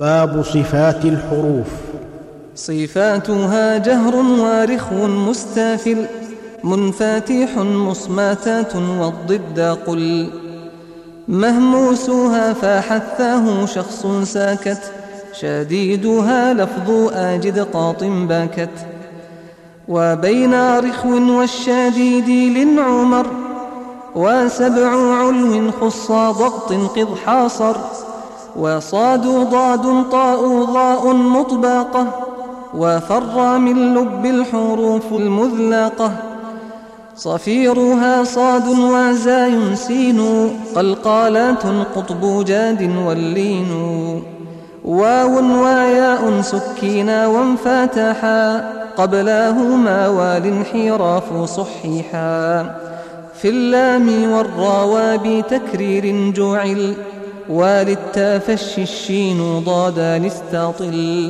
باب صفات الحروف. صفاتها جهر وارخو مستافل منفاتيح مصماتات والضد قل. مهموسها فحثاه شخص ساكت شديدها لفظ آجد قاط باكت. وبين رخو والشديد للعمر وسبع علو خص ضغط قض حاصر. وصاد ضاد طاء ضاء مطباقة وفر من لب الحروف المذلاقة صفيرها صاد وزاي سين قلقالات قطب جاد واللين واو وياء سكينا وانفتحا قبلاهما والانحراف صحيحا في اللام والراوى بتكرير جعل وللتافش الشين ضادا لاستطل